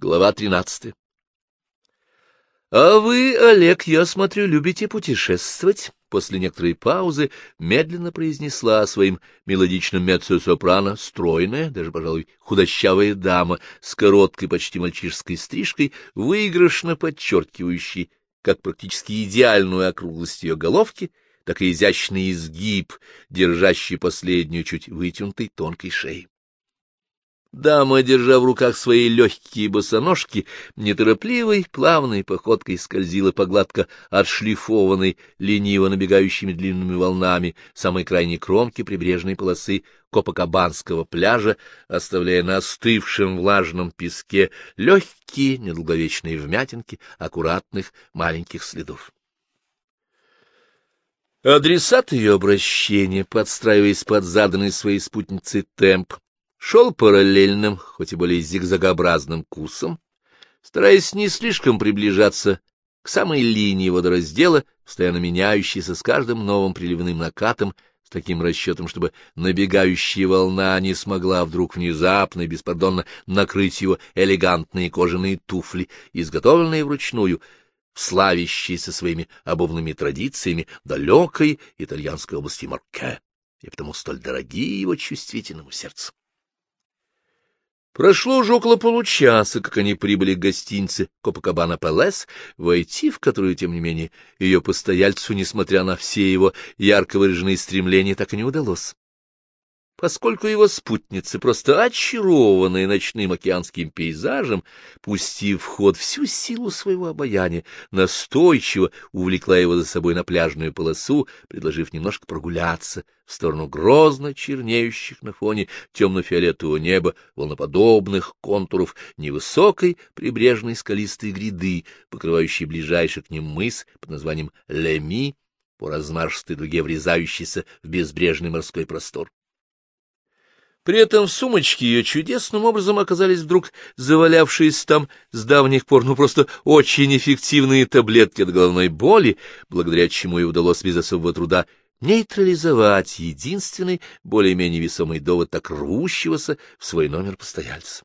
Глава тринадцатая. — А вы, Олег, я смотрю, любите путешествовать? После некоторой паузы медленно произнесла своим мелодичным меццо-сопрано стройная, даже, пожалуй, худощавая дама с короткой, почти мальчишеской стрижкой, выигрышно подчеркивающей как практически идеальную округлость ее головки, так и изящный изгиб, держащий последнюю чуть вытянутой тонкой шеи. Дама, держа в руках свои легкие босоножки, неторопливой, плавной походкой скользила по гладко отшлифованной, лениво набегающими длинными волнами самой крайней кромки прибрежной полосы Копакабанского пляжа, оставляя на остывшем влажном песке легкие, недолговечные вмятинки аккуратных маленьких следов. Адресат ее обращения, подстраиваясь под заданный своей спутницей темп, шел параллельным, хоть и более зигзагообразным курсом, стараясь не слишком приближаться к самой линии водораздела, постоянно меняющейся с каждым новым приливным накатом, с таким расчетом, чтобы набегающая волна не смогла вдруг внезапно и беспардонно накрыть его элегантные кожаные туфли, изготовленные вручную, славящиеся своими обувными традициями далекой итальянской области Марке, и потому столь дорогие его чувствительному сердцу. Прошло уже около получаса, как они прибыли к гостинице Копакабана Пелес, войти в которую, тем не менее, ее постояльцу, несмотря на все его ярко выраженные стремления, так и не удалось поскольку его спутница, просто очарованная ночным океанским пейзажем, пустив в ход всю силу своего обаяния, настойчиво увлекла его за собой на пляжную полосу, предложив немножко прогуляться в сторону грозно чернеющих на фоне темно-фиолетового неба волноподобных контуров невысокой прибрежной скалистой гряды, покрывающей ближайший к ним мыс под названием Леми, по размашистой дуге врезающийся в безбрежный морской простор. При этом в сумочке ее чудесным образом оказались вдруг завалявшиеся там с давних пор, ну просто очень эффективные таблетки от головной боли, благодаря чему ей удалось без особого труда нейтрализовать единственный, более-менее весомый довод так рвущегося в свой номер постояльца.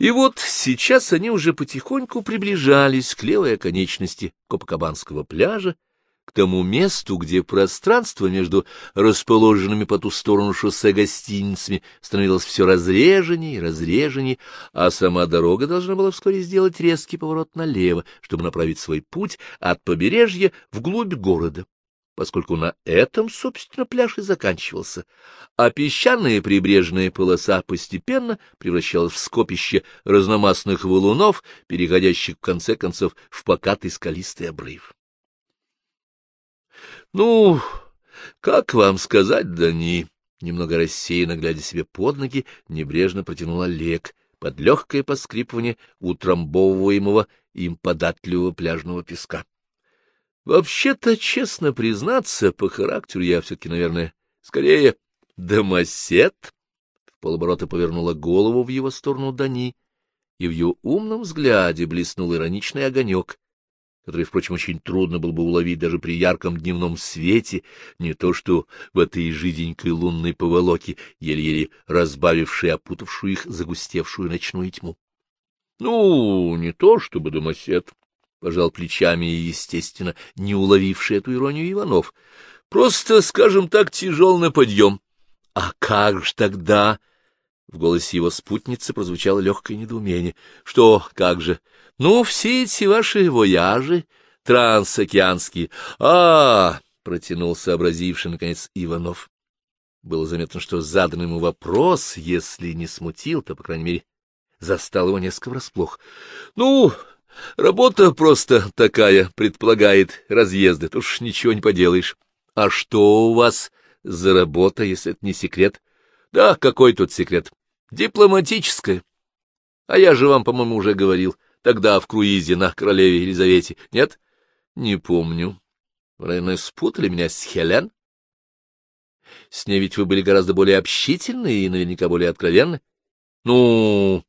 И вот сейчас они уже потихоньку приближались к левой оконечности Копакабанского пляжа, к тому месту, где пространство между расположенными по ту сторону шоссе гостиницами становилось все разреженнее и разреженнее, а сама дорога должна была вскоре сделать резкий поворот налево, чтобы направить свой путь от побережья вглубь города поскольку на этом, собственно, пляж и заканчивался, а песчаная прибрежная полоса постепенно превращалась в скопище разномастных валунов, переходящих в конце концов в покатый скалистый обрыв. — Ну, как вам сказать, Дани? Немного рассеянно, глядя себе под ноги, небрежно протянул Олег под легкое поскрипывание утрамбовываемого им податливого пляжного песка. Вообще-то, честно признаться, по характеру я все-таки, наверное, скорее домосед. В полоборота повернула голову в его сторону Дани, и в ее умном взгляде блеснул ироничный огонек, который, впрочем, очень трудно было бы уловить даже при ярком дневном свете, не то что в этой жиденькой лунной поволоке, еле-еле разбавившей опутавшую их загустевшую ночную тьму. — Ну, не то чтобы домосед, — пожал плечами и, естественно, не уловивший эту иронию Иванов. — Просто, скажем так, тяжел на подъем. — А как же тогда? В голосе его спутницы прозвучало легкое недоумение. — Что, как же? Ну, все эти ваши вояжи трансокеанские. А, — протянул сообразивший, наконец, Иванов. Было заметно, что заданный ему вопрос, если не смутил, то, по крайней мере, застал его несколько врасплох. — Ну, работа просто такая, предполагает разъезды, тут уж ничего не поделаешь. — А что у вас за работа, если это не секрет? — Да, какой тут секрет? Дипломатическая. А я же вам, по-моему, уже говорил. — тогда в круизе на королеве Елизавете, нет? Не помню. Наверное, спутали меня с Хелен? С ней ведь вы были гораздо более общительны и наверняка более откровенны. Ну...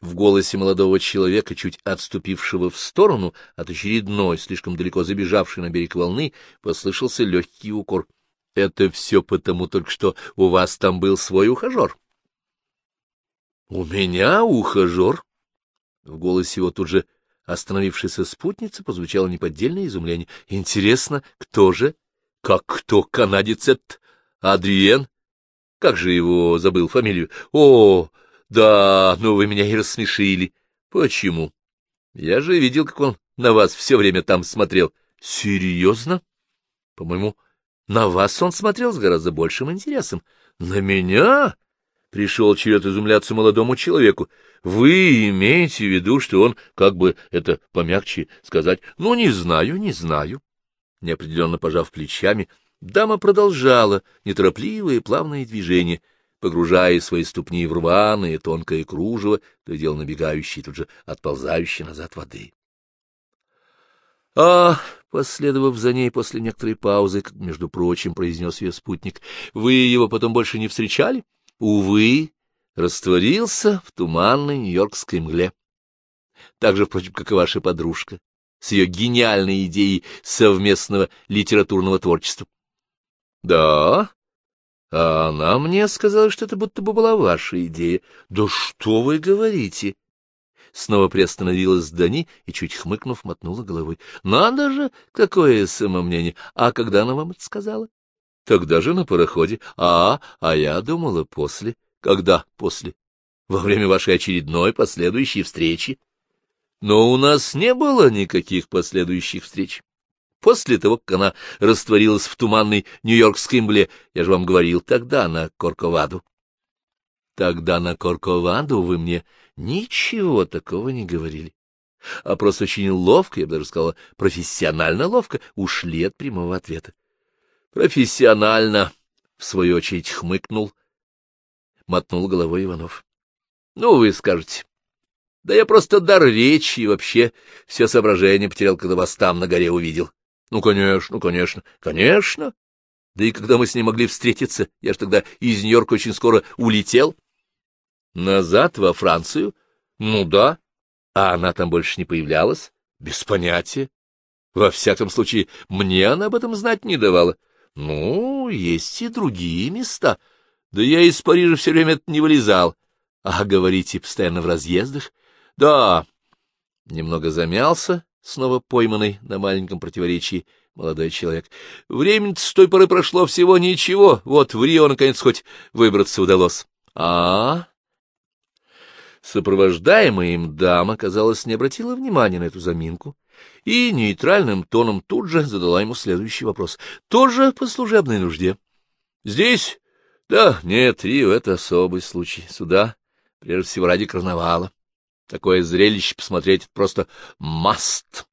В голосе молодого человека, чуть отступившего в сторону от очередной, слишком далеко забежавшей на берег волны, послышался легкий укор. — Это все потому только, что у вас там был свой ухажер. У меня ухажер. В голосе его тут же остановившейся спутницы прозвучало неподдельное изумление. Интересно, кто же? Как кто? Канадец этот? Адриен? Как же его забыл фамилию? О, да, ну вы меня и рассмешили. Почему? Я же видел, как он на вас все время там смотрел. Серьезно? По-моему, на вас он смотрел с гораздо большим интересом. На меня? Пришел черед изумляться молодому человеку. Вы имеете в виду, что он, как бы это помягче сказать, ну, не знаю, не знаю. Неопределенно пожав плечами, дама продолжала неторопливые плавные движения, погружая свои ступни в рваное тонкое кружево, то дело набегающее, тут же отползающее назад воды. А, последовав за ней после некоторой паузы, между прочим, произнес ее спутник, вы его потом больше не встречали? — увы, растворился в туманной нью-йоркской мгле. Так же, впрочем, как и ваша подружка, с ее гениальной идеей совместного литературного творчества. — Да, а она мне сказала, что это будто бы была ваша идея. Да что вы говорите? Снова приостановилась Дани и, чуть хмыкнув, мотнула головой. — Надо же, какое самомнение! А когда она вам это сказала? Тогда же на пароходе. А, а я думала после. Когда после? Во время вашей очередной последующей встречи. Но у нас не было никаких последующих встреч. После того, как она растворилась в туманной нью-йоркской мгле, я же вам говорил тогда на Корковаду. Тогда на Корковаду вы мне ничего такого не говорили. А просто очень ловко, я бы даже сказала, профессионально ловко, ушли от прямого ответа. Профессионально, — в свою очередь хмыкнул, мотнул головой Иванов. — Ну, вы скажете. Да я просто дар речи и вообще все соображения потерял, когда вас там на горе увидел. Ну, конечно, ну, конечно, конечно. Да и когда мы с ней могли встретиться, я ж тогда из Нью-Йорка очень скоро улетел. Назад, во Францию? Ну да. А она там больше не появлялась? Без понятия. Во всяком случае, мне она об этом знать не давала. Ну, есть и другие места. Да я из Парижа все время не вылезал. А говорите, постоянно в разъездах? Да. Немного замялся, снова пойманный на маленьком противоречии молодой человек. Времени с той поры прошло всего ничего. Вот в Рио, наконец, хоть выбраться удалось. А, -а, -а. Сопровождаемая им дама, казалось, не обратила внимания на эту заминку и нейтральным тоном тут же задала ему следующий вопрос. Тоже по служебной нужде. Здесь? Да, нет, Рио — это особый случай. Сюда, прежде всего, ради карнавала. Такое зрелище посмотреть просто маст.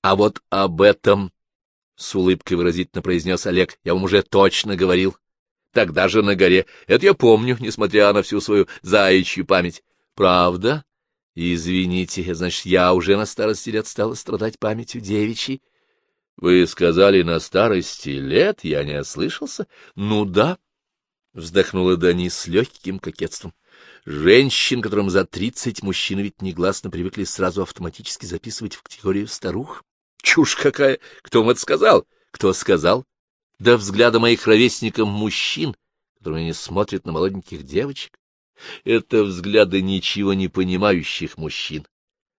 А вот об этом, — с улыбкой выразительно произнес Олег, — я вам уже точно говорил. Тогда же на горе. Это я помню, несмотря на всю свою заячью память. Правда? Извините, значит, я уже на старости лет стала страдать памятью девичьей. Вы сказали на старости лет, я не ослышался? Ну да, вздохнула Дани с легким кокетством. Женщин, которым за тридцать мужчины ведь негласно привыкли сразу автоматически записывать в категорию старух. Чушь какая! Кто вам это сказал? Кто сказал? Да взгляда моих ровесников мужчин, которые не смотрят на молоденьких девочек. Это взгляды ничего не понимающих мужчин.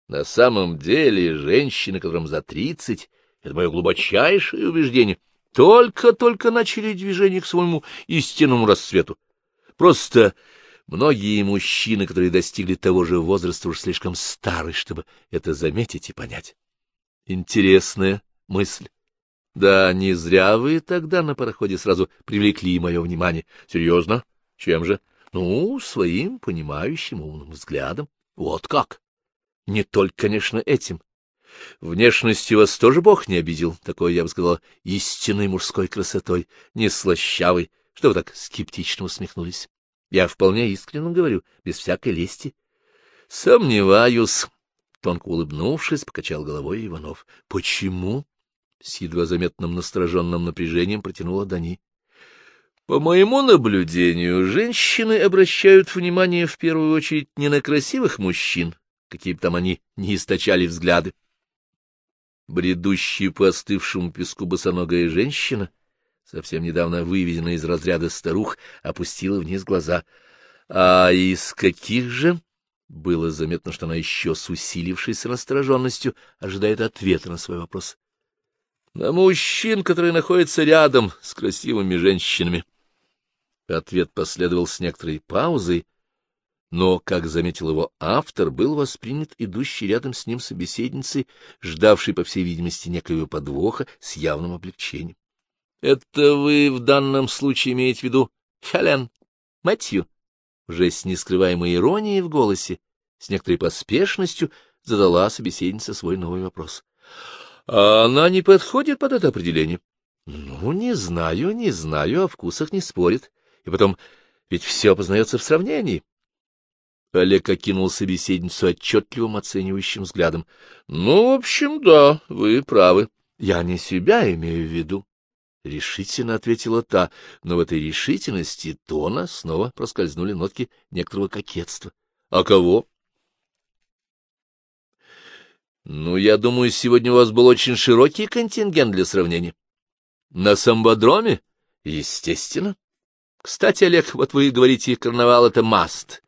На самом деле женщины, которым за тридцать, это мое глубочайшее убеждение, только-только начали движение к своему истинному расцвету. Просто многие мужчины, которые достигли того же возраста, уж слишком стары, чтобы это заметить и понять. Интересная мысль. Да, не зря вы тогда на пароходе сразу привлекли мое внимание. Серьезно? Чем же? Ну, своим понимающим умным взглядом. Вот как. Не только, конечно, этим. Внешности вас тоже Бог не обидел, такой, я бы сказала, истинной мужской красотой, не слащавой. Что вы так скептично усмехнулись? Я вполне искренне говорю, без всякой лести. Сомневаюсь. Тонко улыбнувшись, покачал головой Иванов. Почему? С едва заметным настороженным напряжением протянула Дани. По моему наблюдению, женщины обращают внимание в первую очередь не на красивых мужчин, какие бы там они ни источали взгляды. Бредущая по остывшему песку босоногая женщина, совсем недавно выведенная из разряда старух, опустила вниз глаза. А из каких же? Было заметно, что она еще с усилившейся настороженностью ожидает ответа на свой вопрос. На мужчин, которые находятся рядом с красивыми женщинами. Ответ последовал с некоторой паузой, но, как заметил его автор, был воспринят идущий рядом с ним собеседницей, ждавшей, по всей видимости, некоего подвоха с явным облегчением. — Это вы в данном случае имеете в виду Хелен Мэтью? Уже с нескрываемой иронией в голосе, с некоторой поспешностью задала собеседница свой новый вопрос. — А она не подходит под это определение? — Ну, не знаю, не знаю, о вкусах не спорит. И потом, ведь все познается в сравнении. Олег окинул собеседницу отчетливым оценивающим взглядом. — Ну, в общем, да, вы правы. Я не себя имею в виду. Решительно ответила та, но в этой решительности тона снова проскользнули нотки некоторого кокетства. — А кого? — Ну, я думаю, сегодня у вас был очень широкий контингент для сравнения. — На самбодроме? — Естественно. Кстати, Олег, вот вы говорите, карнавал — это маст.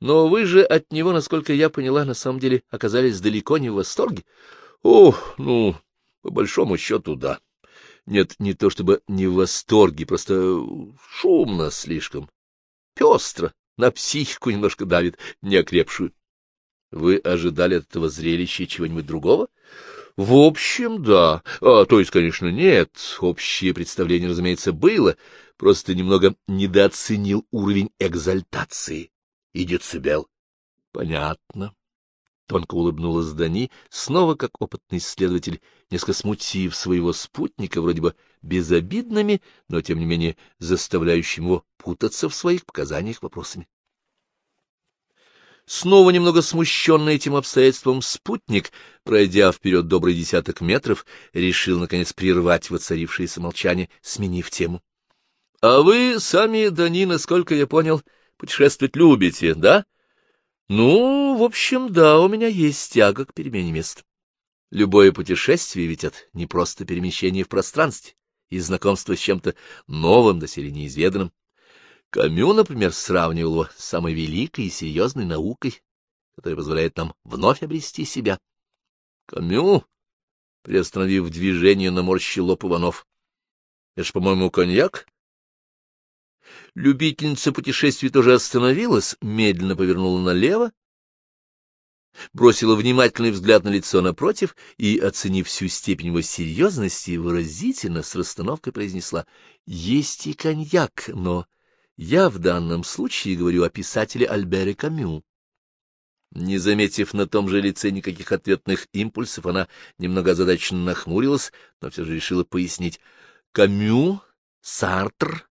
Но вы же от него, насколько я поняла, на самом деле оказались далеко не в восторге. Ох, ну, по большому счету, да. Нет, не то чтобы не в восторге, просто шумно слишком. Пестро, на психику немножко давит, неокрепшую. Вы ожидали от этого зрелища чего-нибудь другого? В общем, да. А, то есть, конечно, нет. Общее представление, разумеется, было. Просто немного недооценил уровень экзальтации и децибел. — Понятно. Тонко улыбнулась Дани, снова как опытный исследователь, несколько смутив своего спутника, вроде бы безобидными, но, тем не менее, заставляющим его путаться в своих показаниях вопросами. Снова немного смущенный этим обстоятельством спутник, пройдя вперед добрый десяток метров, решил, наконец, прервать воцарившееся молчание, сменив тему. — А вы сами, Дани, насколько я понял, — Путешествовать любите, да? Ну, в общем, да, у меня есть тяга к перемене мест. Любое путешествие ведь это не просто перемещение в пространстве и знакомство с чем-то новым, доселе неизведанным. Камю, например, сравнивал его с самой великой и серьезной наукой, которая позволяет нам вновь обрести себя. Камю, приостановив движение, наморщил лоб Иванов. — Это ж, по-моему, коньяк? Любительница путешествий тоже остановилась, медленно повернула налево, бросила внимательный взгляд на лицо напротив и, оценив всю степень его серьезности, выразительно с расстановкой произнесла «Есть и коньяк, но я в данном случае говорю о писателе Альбере Камю». Не заметив на том же лице никаких ответных импульсов, она немного озадаченно нахмурилась, но все же решила пояснить. Камю, Сартр,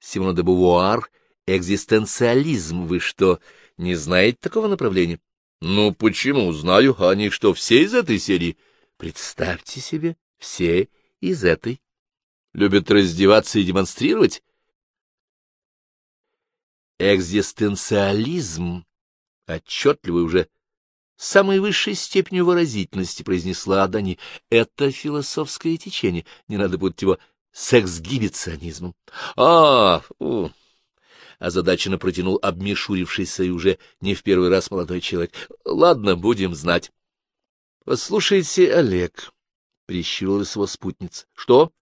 Симона де Бувуар, экзистенциализм. Вы что, не знаете такого направления? Ну, почему? Знаю. Они что, все из этой серии? Представьте себе, все из этой. Любят раздеваться и демонстрировать? Экзистенциализм, отчетливый уже самой высшей степенью выразительности произнесла Дани. Это философское течение, не надо будет его с эксгибиционизмом. А, у, озадаченно протянул обмешурившийся и уже не в первый раз молодой человек. Ладно, будем знать. Послушайте, Олег, — прищурилась его спутница. — Что?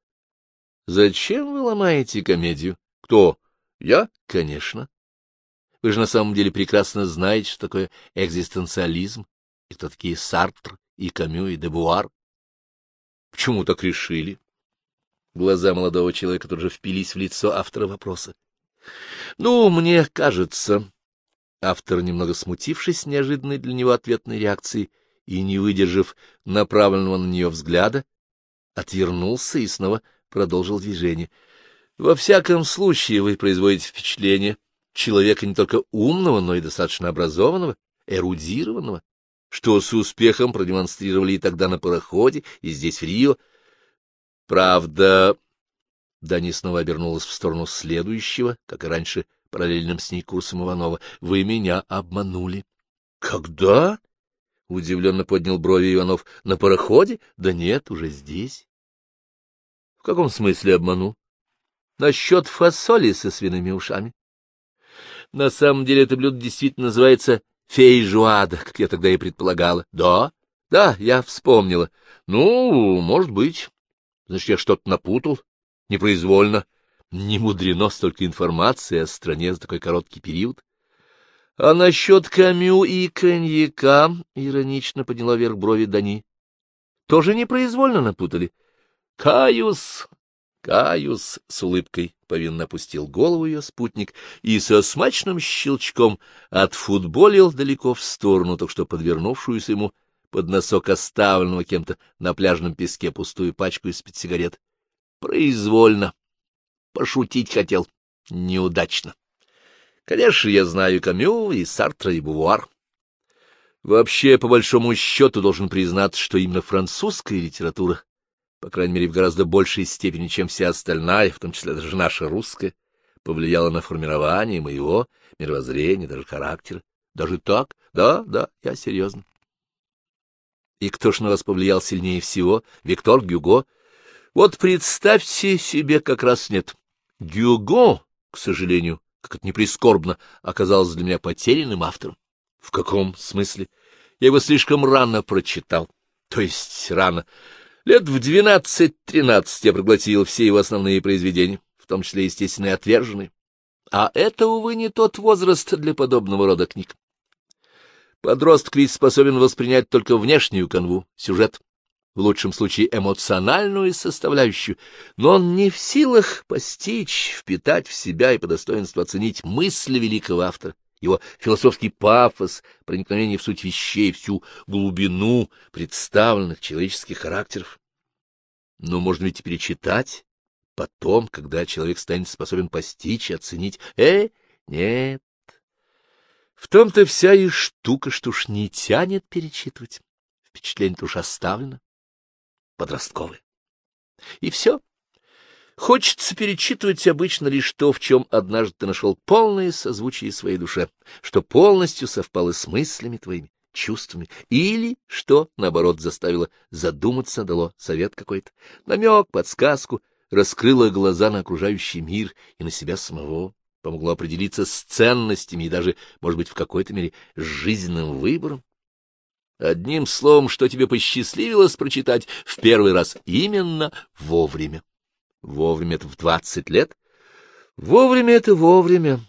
Зачем вы ломаете комедию? Кто? Я? Конечно. Вы же на самом деле прекрасно знаете, что такое экзистенциализм, и кто такие Сартр, и Камю, и Дебуар. Почему так решили? Глаза молодого человека тут впились в лицо автора вопроса. — Ну, мне кажется... Автор, немного смутившись неожиданной для него ответной реакцией и не выдержав направленного на нее взгляда, отвернулся и снова продолжил движение. — Во всяком случае вы производите впечатление человека не только умного, но и достаточно образованного, эрудированного, что с успехом продемонстрировали и тогда на пароходе, и здесь, в Рио, — Правда, Дани снова обернулась в сторону следующего, как и раньше, параллельным с ней курсом Иванова. — Вы меня обманули. — Когда? — удивленно поднял брови Иванов. — На пароходе? Да нет, уже здесь. — В каком смысле обманул? — Насчет фасоли со свиными ушами. На самом деле это блюдо действительно называется фейжуада, как я тогда и предполагала. Да, да, я вспомнила. Ну, может быть. Значит, я что-то напутал. Непроизвольно. Не мудрено столько информации о стране за такой короткий период. — А насчет камю и коньяка, — иронично подняла вверх брови Дани, — тоже непроизвольно напутали. — Каюс, каюс, — с улыбкой повинно опустил голову ее спутник и со смачным щелчком отфутболил далеко в сторону, только что подвернувшуюся ему под носок оставленного кем-то на пляжном песке пустую пачку из-под сигарет. Произвольно. Пошутить хотел. Неудачно. Конечно, я знаю Камю и Сартра и Бувуар. Вообще, по большому счету, должен признаться, что именно французская литература, по крайней мере, в гораздо большей степени, чем вся остальная, в том числе даже наша русская, повлияла на формирование моего мировоззрения, даже характера. Даже так? Да, да, я серьезно. И кто ж на вас повлиял сильнее всего? Виктор Гюго? Вот представьте себе, как раз нет. Гюго, к сожалению, как это не прискорбно, оказался для меня потерянным автором. В каком смысле? Я его слишком рано прочитал. То есть рано. Лет в двенадцать-тринадцать я проглотил все его основные произведения, в том числе, естественно, и отверженные. А это, увы, не тот возраст для подобного рода книг. Подросток ведь способен воспринять только внешнюю канву, сюжет, в лучшем случае эмоциональную составляющую, но он не в силах постичь, впитать в себя и по достоинству оценить мысли великого автора, его философский пафос, проникновение в суть вещей, всю глубину представленных человеческих характеров. Но можно ведь перечитать потом, когда человек станет способен постичь и оценить. Э, нет, в том-то вся и штука, что уж не тянет перечитывать. Впечатление-то уж оставлено. Подростковое. И все. Хочется перечитывать обычно лишь то, в чем однажды ты нашел полное созвучие своей душе, что полностью совпало с мыслями твоими, чувствами, или что, наоборот, заставило задуматься, дало совет какой-то, намек, подсказку, раскрыло глаза на окружающий мир и на себя самого помогло определиться с ценностями и даже, может быть, в какой-то мере с жизненным выбором. Одним словом, что тебе посчастливилось прочитать в первый раз именно вовремя. Вовремя — это в двадцать лет? Вовремя — это вовремя.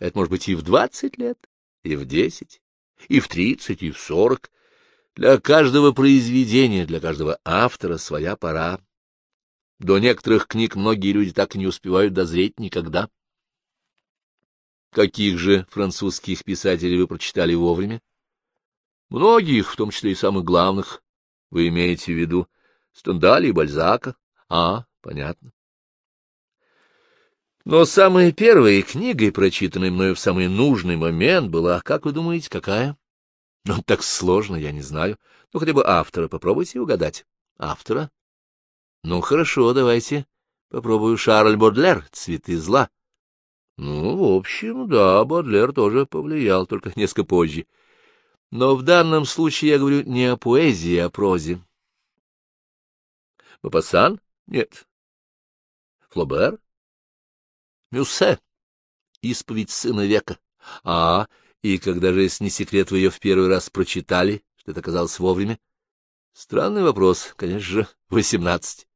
Это может быть и в двадцать лет, и в десять, и в тридцать, и в сорок. Для каждого произведения, для каждого автора своя пора. До некоторых книг многие люди так и не успевают дозреть никогда. Каких же французских писателей вы прочитали вовремя? Многих, в том числе и самых главных. Вы имеете в виду Стендаля и Бальзака? А, понятно. Но самая первая книга, прочитанная мною в самый нужный момент, была, как вы думаете, какая? Ну, так сложно, я не знаю. Ну, хотя бы автора попробуйте угадать. Автора? Ну, хорошо, давайте. Попробую Шарль Бодлер «Цветы зла». Ну, в общем, да, Бодлер тоже повлиял, только несколько позже. Но в данном случае я говорю не о поэзии, а о прозе. Мапасан? Нет. Флобер? Мюссе? Исповедь сына века. А, и когда же, если не секрет, вы ее в первый раз прочитали, что это оказалось вовремя? Странный вопрос, конечно же, восемнадцать.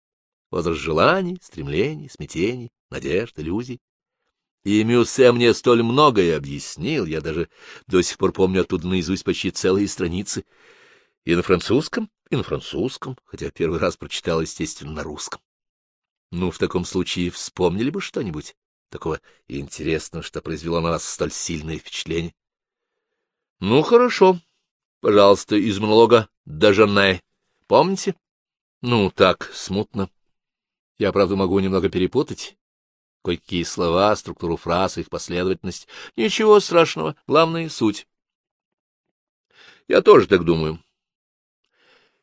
Возраст желаний, стремлений, смятений, надежд, иллюзий. И Мюссе мне столь многое объяснил, я даже до сих пор помню оттуда наизусть почти целые страницы. И на французском, и на французском, хотя первый раз прочитал, естественно, на русском. Ну, в таком случае вспомнили бы что-нибудь такого интересного, что произвело на вас столь сильное впечатление. Ну, хорошо. Пожалуйста, из монолога Дажанне. Помните? Ну, так, смутно. Я, правда, могу немного перепутать кое-какие слова, структуру фраз, их последовательность. Ничего страшного, главное — суть. Я тоже так думаю.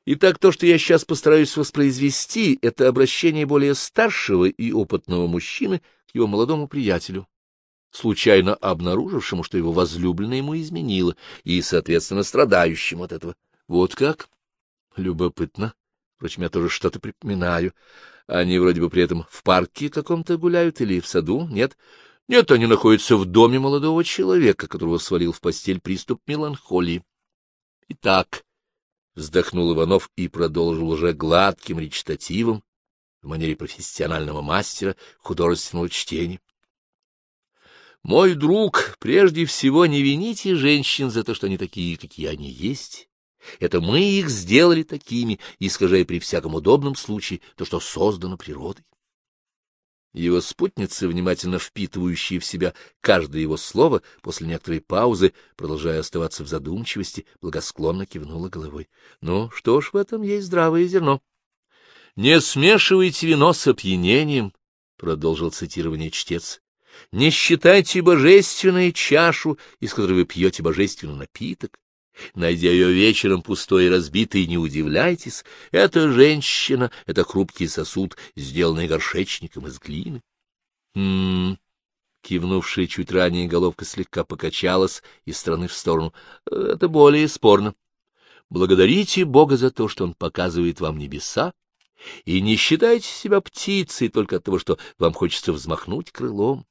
Итак, то, что я сейчас постараюсь воспроизвести, это обращение более старшего и опытного мужчины его молодому приятелю, случайно обнаружившему, что его возлюбленная ему изменила, и, соответственно, страдающему от этого. Вот как? Любопытно. Впрочем, я тоже что-то припоминаю. Они вроде бы при этом в парке каком-то гуляют или в саду, нет? Нет, они находятся в доме молодого человека, которого свалил в постель приступ меланхолии. Итак, вздохнул Иванов и продолжил уже гладким речитативом в манере профессионального мастера художественного чтения. Мой друг, прежде всего не вините женщин за то, что они такие, какие они есть. Это мы их сделали такими, искажая при всяком удобном случае то, что создано природой. Его спутница, внимательно впитывающая в себя каждое его слово, после некоторой паузы, продолжая оставаться в задумчивости, благосклонно кивнула головой. — Ну, что ж, в этом есть здравое зерно. — Не смешивайте вино с опьянением, — продолжил цитирование чтец. — Не считайте божественную чашу, из которой вы пьете божественный напиток. Найдя ее вечером пустой и разбитой, не удивляйтесь, это женщина, это хрупкий сосуд, сделанный горшечником из глины. Хм, кивнувшая чуть ранее головка слегка покачалась из стороны в сторону. Это более спорно. Благодарите Бога за то, что Он показывает вам небеса, и не считайте себя птицей только от того, что вам хочется взмахнуть крылом.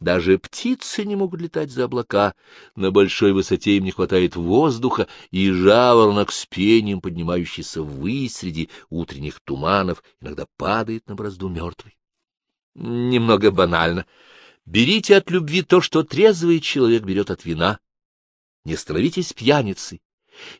Даже птицы не могут летать за облака, на большой высоте им не хватает воздуха, и жаворонок с пением, поднимающийся ввысь среди утренних туманов, иногда падает на бразду мертвый. Немного банально. Берите от любви то, что трезвый человек берет от вина. Не становитесь пьяницей.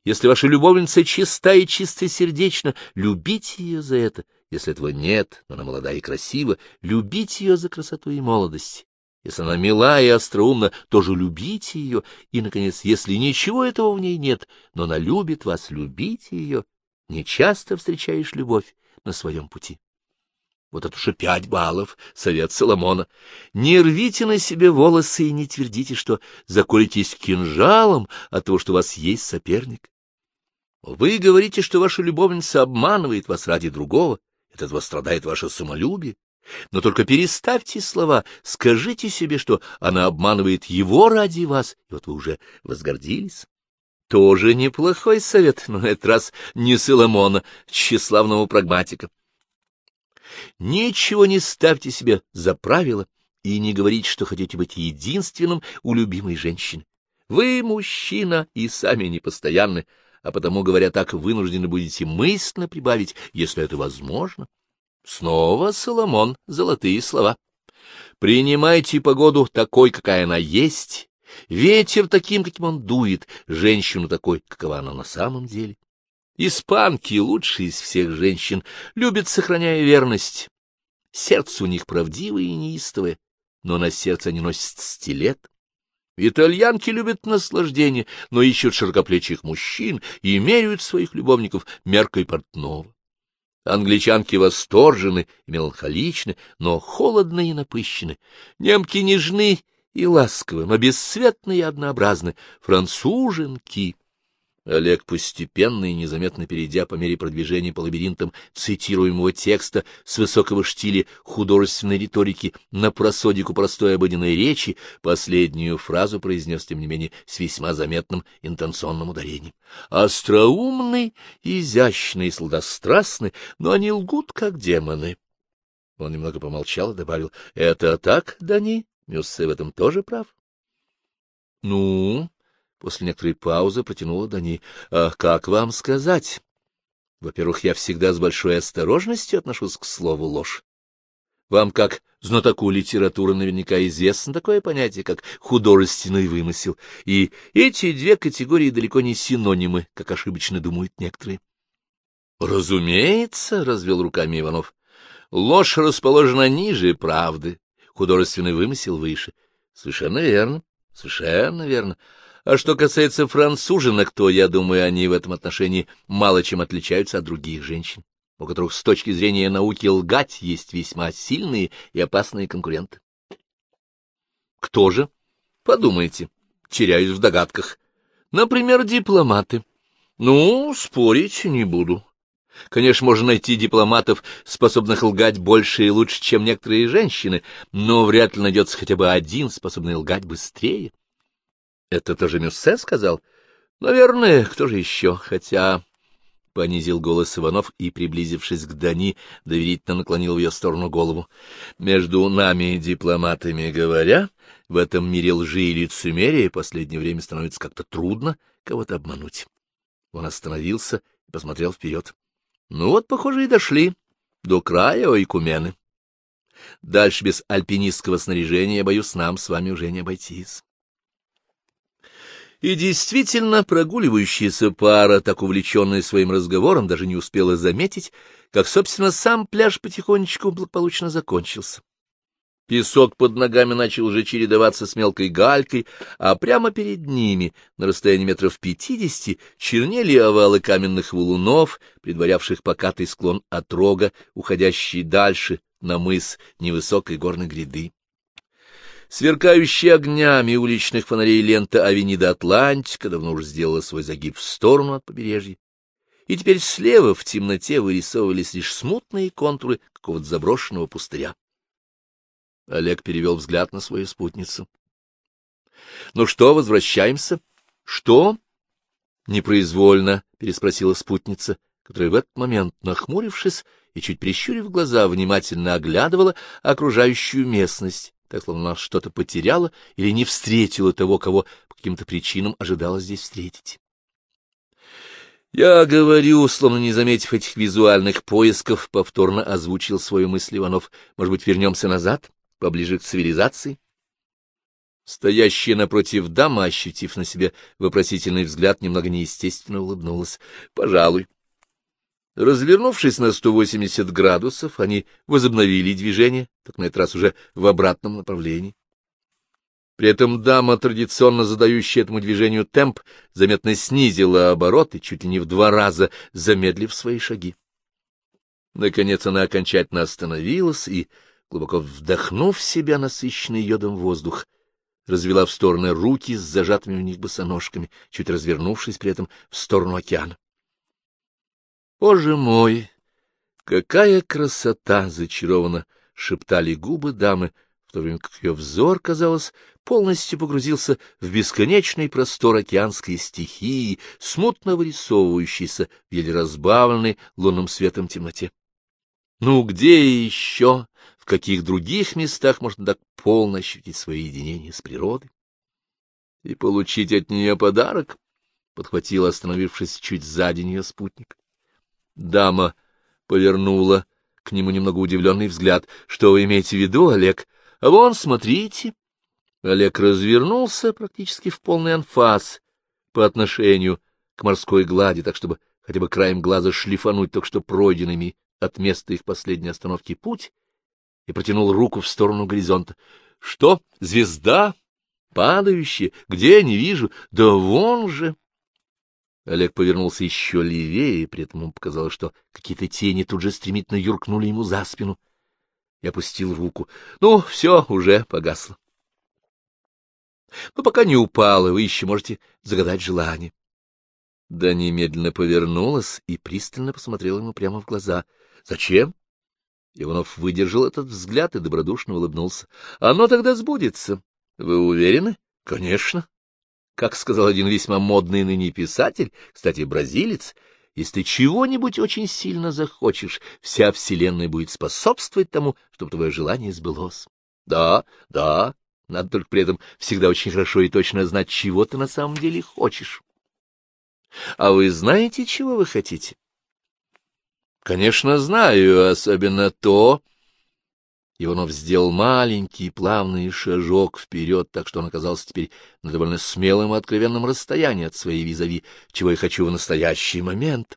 Если ваша любовница чиста и чистосердечна, любите ее за это. Если этого нет, но она молода и красива, любите ее за красоту и молодость. Если она мила и остроумна, тоже любите ее, и, наконец, если ничего этого в ней нет, но она любит вас, любите ее. Не часто встречаешь любовь на своем пути. Вот это уже пять баллов, совет Соломона. Не рвите на себе волосы и не твердите, что заколитесь кинжалом от того, что у вас есть соперник. Вы говорите, что ваша любовница обманывает вас ради другого, от этого страдает ваше самолюбие. Но только переставьте слова, скажите себе, что она обманывает его ради вас, и вот вы уже возгордились. Тоже неплохой совет, но этот раз не Соломона, тщеславного прагматика. Ничего не ставьте себе за правило и не говорите, что хотите быть единственным у любимой женщины. Вы мужчина и сами непостоянны, а потому, говоря так, вынуждены будете мысленно прибавить, если это возможно. Снова Соломон, золотые слова. Принимайте погоду такой, какая она есть, ветер таким, каким он дует, женщину такой, какова она на самом деле. Испанки, лучшие из всех женщин, любят, сохраняя верность. Сердце у них правдивое и неистовое, но на сердце они носят стилет. Итальянки любят наслаждение, но ищут широкоплечих мужчин и меряют своих любовников меркой портного. Англичанки восторжены и меланхоличны, но холодны и напыщены. Немки нежны и ласковы, но бесцветны и однообразны. Француженки Олег, постепенно и незаметно перейдя по мере продвижения по лабиринтам цитируемого текста с высокого штиля художественной риторики на просодику простой обыденной речи, последнюю фразу произнес, тем не менее, с весьма заметным интенционным ударением. Остроумный, изящный, сладострастный, но они лгут, как демоны. Он немного помолчал и добавил, — Это так, Дани? Мюссе в этом тоже прав? — Ну, После некоторой паузы протянула Дани. — А как вам сказать? Во-первых, я всегда с большой осторожностью отношусь к слову ложь. Вам, как знатоку литературы, наверняка известно такое понятие, как художественный вымысел, и эти две категории далеко не синонимы, как ошибочно думают некоторые. — Разумеется, — развел руками Иванов, — ложь расположена ниже правды, художественный вымысел выше. — Совершенно верно, совершенно верно. А что касается француженок, то, я думаю, они в этом отношении мало чем отличаются от других женщин, у которых с точки зрения науки лгать есть весьма сильные и опасные конкуренты. Кто же? Подумайте, теряюсь в догадках. Например, дипломаты. Ну, спорить не буду. Конечно, можно найти дипломатов, способных лгать больше и лучше, чем некоторые женщины, но вряд ли найдется хотя бы один, способный лгать быстрее. Это тоже Мюссе сказал? Наверное, кто же еще? Хотя... понизил голос Иванов и, приблизившись к Дани, доверительно наклонил в ее сторону голову. — Между нами, дипломатами говоря, в этом мире лжи и лицемерия последнее время становится как-то трудно кого-то обмануть. Он остановился и посмотрел вперед. — Ну вот, похоже, и дошли до края Ойкумены. Дальше без альпинистского снаряжения, боюсь, нам с вами уже не обойтись. И действительно, прогуливающаяся пара, так увлеченная своим разговором, даже не успела заметить, как, собственно, сам пляж потихонечку благополучно закончился. Песок под ногами начал уже чередоваться с мелкой галькой, а прямо перед ними, на расстоянии метров пятидесяти, чернели овалы каменных валунов, предварявших покатый склон отрога, уходящий дальше, на мыс невысокой горной гряды. Сверкающая огнями уличных фонарей лента Авенида Атлантика давно уже сделала свой загиб в сторону от побережья, и теперь слева в темноте вырисовывались лишь смутные контуры какого-то заброшенного пустыря. Олег перевел взгляд на свою спутницу. — Ну что, возвращаемся? — Что? — непроизвольно переспросила спутница, которая в этот момент, нахмурившись и чуть прищурив глаза, внимательно оглядывала окружающую местность так словно она что-то потеряла или не встретила того, кого по каким-то причинам ожидала здесь встретить. Я говорю, словно не заметив этих визуальных поисков, повторно озвучил свою мысль Иванов. Может быть, вернемся назад, поближе к цивилизации? Стоящая напротив дама, ощутив на себе вопросительный взгляд, немного неестественно улыбнулась. — Пожалуй. Развернувшись на 180 градусов, они возобновили движение, так на этот раз уже в обратном направлении. При этом дама, традиционно задающая этому движению темп, заметно снизила обороты, чуть ли не в два раза замедлив свои шаги. Наконец она окончательно остановилась и, глубоко вдохнув в себя насыщенный йодом воздух, развела в стороны руки с зажатыми в них босоножками, чуть развернувшись при этом в сторону океана. Боже мой, какая красота! — зачарованно шептали губы дамы, в то время как ее взор, казалось, полностью погрузился в бесконечный простор океанской стихии, смутно вырисовывающейся в еле разбавленной лунным светом темноте. Ну, где еще, в каких других местах можно так полно ощутить свое единение с природой? И получить от нее подарок, — подхватил, остановившись чуть сзади нее спутник. Дама повернула к нему немного удивленный взгляд. — Что вы имеете в виду, Олег? А вон, смотрите. Олег развернулся практически в полный анфас по отношению к морской глади, так чтобы хотя бы краем глаза шлифануть только что пройденными от места их последней остановки путь, и протянул руку в сторону горизонта. — Что, звезда? Падающая? Где? Не вижу. Да вон же! Олег повернулся еще левее, при этом ему показалось, что какие-то тени тут же стремительно юркнули ему за спину. И опустил руку. Ну, все, уже погасло. Но пока не упало, вы еще можете загадать желание. Да немедленно повернулась и пристально посмотрела ему прямо в глаза. — Зачем? Иванов выдержал этот взгляд и добродушно улыбнулся. — Оно тогда сбудется. Вы уверены? — Конечно. Как сказал один весьма модный ныне писатель, кстати, бразилец, если ты чего-нибудь очень сильно захочешь, вся вселенная будет способствовать тому, чтобы твое желание сбылось. Да, да, надо только при этом всегда очень хорошо и точно знать, чего ты на самом деле хочешь. А вы знаете, чего вы хотите? Конечно, знаю, особенно то, Иванов сделал маленький плавный шажок вперед, так что он оказался теперь на довольно смелом и откровенном расстоянии от своей визави, чего я хочу в настоящий момент.